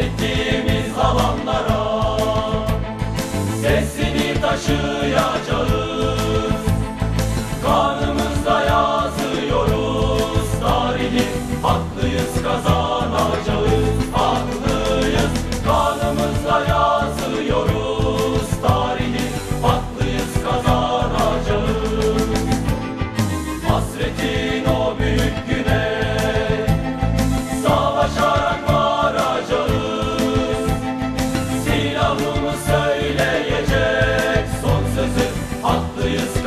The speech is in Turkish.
ettiğimiz alanlara Sesini taşıyacağız. Kanımızda yazıyoruz tarihi Haklıyız kazan Julius.